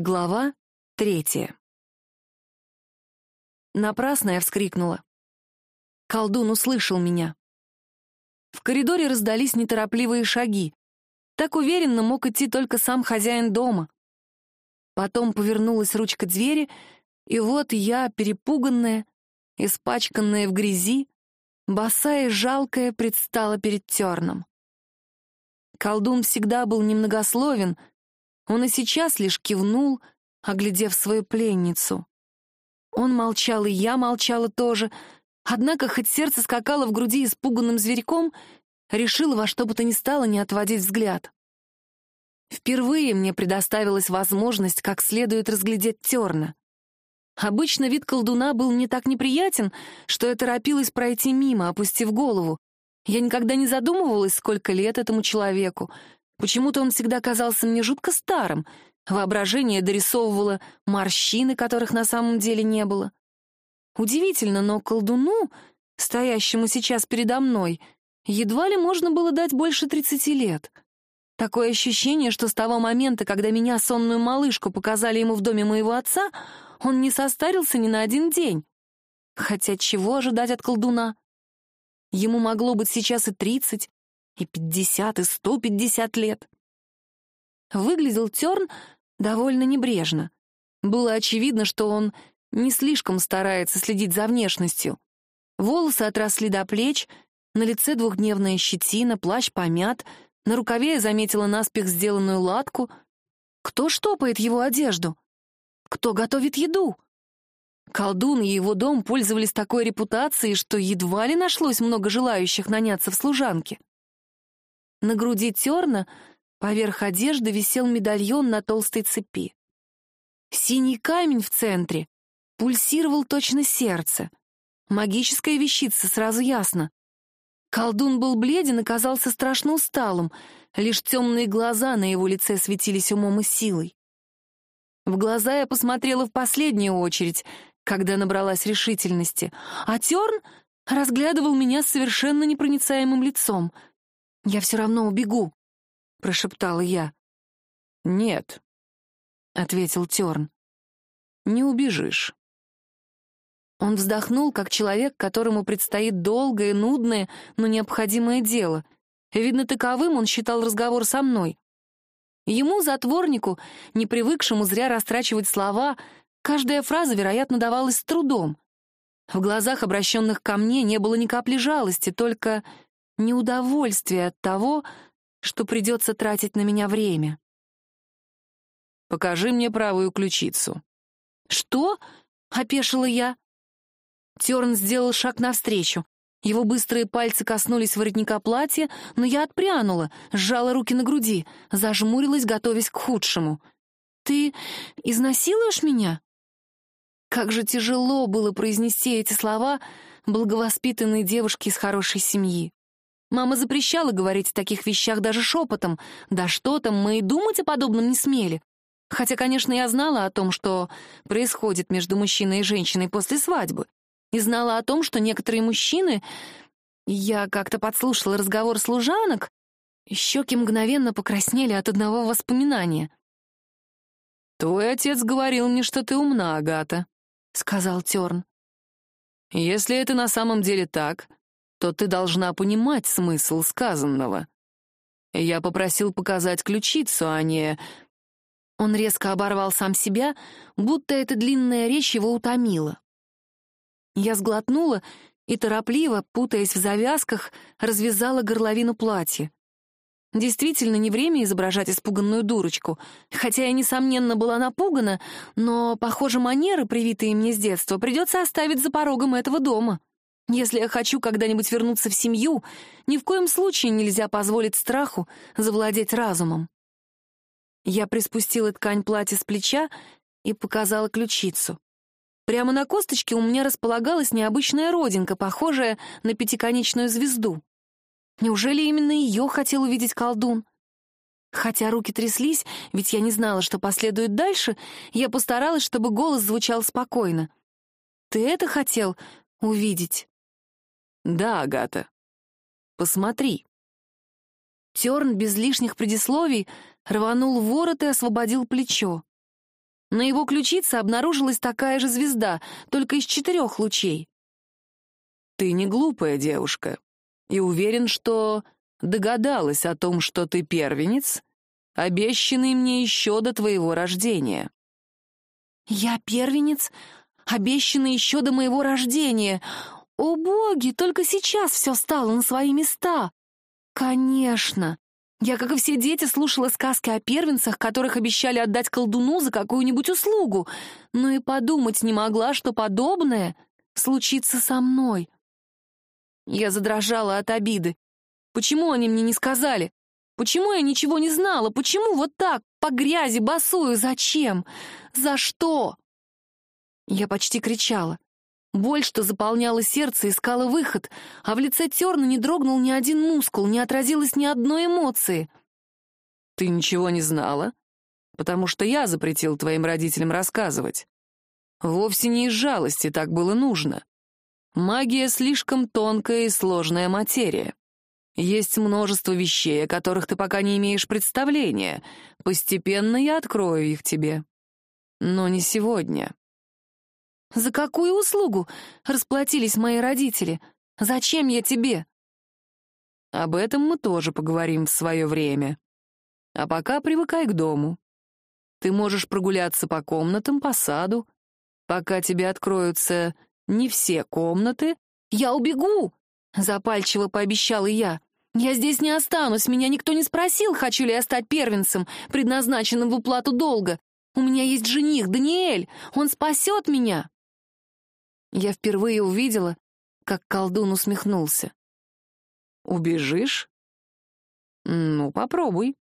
Глава третья. Напрасно я вскрикнула. Колдун услышал меня. В коридоре раздались неторопливые шаги. Так уверенно мог идти только сам хозяин дома. Потом повернулась ручка двери, и вот я, перепуганная, испачканная в грязи, босая и жалкая, предстала перед терном. Колдун всегда был немногословен — он и сейчас лишь кивнул, оглядев свою пленницу. Он молчал, и я молчала тоже, однако, хоть сердце скакало в груди испуганным зверьком, решила во что бы то ни стало не отводить взгляд. Впервые мне предоставилась возможность как следует разглядеть терна. Обычно вид колдуна был мне так неприятен, что я торопилась пройти мимо, опустив голову. Я никогда не задумывалась, сколько лет этому человеку, Почему-то он всегда казался мне жутко старым. Воображение дорисовывало морщины, которых на самом деле не было. Удивительно, но колдуну, стоящему сейчас передо мной, едва ли можно было дать больше тридцати лет. Такое ощущение, что с того момента, когда меня, сонную малышку, показали ему в доме моего отца, он не состарился ни на один день. Хотя чего ожидать от колдуна? Ему могло быть сейчас и тридцать, и пятьдесят, и сто пятьдесят лет. Выглядел Терн довольно небрежно. Было очевидно, что он не слишком старается следить за внешностью. Волосы отросли до плеч, на лице двухдневная щетина, плащ помят, на рукаве я заметила наспех сделанную латку. Кто штопает его одежду? Кто готовит еду? Колдун и его дом пользовались такой репутацией, что едва ли нашлось много желающих наняться в служанке. На груди терна поверх одежды висел медальон на толстой цепи. Синий камень в центре пульсировал точно сердце. Магическая вещица, сразу ясно. Колдун был бледен и казался страшно усталым, лишь темные глаза на его лице светились умом и силой. В глаза я посмотрела в последнюю очередь, когда набралась решительности, а Терн разглядывал меня с совершенно непроницаемым лицом — «Я все равно убегу», — прошептала я. «Нет», — ответил Терн. «Не убежишь». Он вздохнул, как человек, которому предстоит долгое, нудное, но необходимое дело. Видно, таковым он считал разговор со мной. Ему, затворнику, не привыкшему зря растрачивать слова, каждая фраза, вероятно, давалась с трудом. В глазах, обращенных ко мне, не было ни капли жалости, только неудовольствие от того, что придется тратить на меня время. «Покажи мне правую ключицу». «Что?» — опешила я. Терн сделал шаг навстречу. Его быстрые пальцы коснулись воротника платья, но я отпрянула, сжала руки на груди, зажмурилась, готовясь к худшему. «Ты изнасилуешь меня?» Как же тяжело было произнести эти слова благовоспитанной девушке из хорошей семьи. Мама запрещала говорить о таких вещах даже шепотом. Да что там, мы и думать о подобном не смели. Хотя, конечно, я знала о том, что происходит между мужчиной и женщиной после свадьбы. И знала о том, что некоторые мужчины... Я как-то подслушала разговор служанок, щеки мгновенно покраснели от одного воспоминания. «Твой отец говорил мне, что ты умна, Агата», — сказал Терн. «Если это на самом деле так, то ты должна понимать смысл сказанного. Я попросил показать ключицу, а не... Он резко оборвал сам себя, будто эта длинная речь его утомила. Я сглотнула и торопливо, путаясь в завязках, развязала горловину платья. Действительно, не время изображать испуганную дурочку. Хотя я, несомненно, была напугана, но, похоже, манеры, привитые мне с детства, придется оставить за порогом этого дома. Если я хочу когда-нибудь вернуться в семью, ни в коем случае нельзя позволить страху завладеть разумом. Я приспустила ткань платья с плеча и показала ключицу. Прямо на косточке у меня располагалась необычная родинка, похожая на пятиконечную звезду. Неужели именно ее хотел увидеть колдун? Хотя руки тряслись, ведь я не знала, что последует дальше, я постаралась, чтобы голос звучал спокойно. «Ты это хотел увидеть?» «Да, Агата. Посмотри». Терн без лишних предисловий рванул ворот и освободил плечо. На его ключице обнаружилась такая же звезда, только из четырех лучей. Ты не глупая девушка, и уверен, что догадалась о том, что ты первенец, обещанный мне еще до твоего рождения. Я первенец, обещанный еще до моего рождения. О боги, только сейчас все стало на свои места. Конечно. Я, как и все дети, слушала сказки о первенцах, которых обещали отдать колдуну за какую-нибудь услугу, но и подумать не могла, что подобное случится со мной. Я задрожала от обиды. Почему они мне не сказали? Почему я ничего не знала? Почему вот так, по грязи, босую? Зачем? За что? Я почти кричала. Боль, что заполняла сердце, искала выход, а в лице Терна не дрогнул ни один мускул, не отразилось ни одной эмоции. «Ты ничего не знала? Потому что я запретил твоим родителям рассказывать. Вовсе не из жалости так было нужно. Магия слишком тонкая и сложная материя. Есть множество вещей, о которых ты пока не имеешь представления. Постепенно я открою их тебе. Но не сегодня. За какую услугу расплатились мои родители? Зачем я тебе? Об этом мы тоже поговорим в свое время. А пока привыкай к дому. Ты можешь прогуляться по комнатам, по саду. Пока тебе откроются не все комнаты, я убегу, запальчиво пообещала я. Я здесь не останусь, меня никто не спросил, хочу ли я стать первенцем, предназначенным в уплату долга. У меня есть жених, Даниэль, он спасет меня. Я впервые увидела, как колдун усмехнулся. «Убежишь? Ну, попробуй.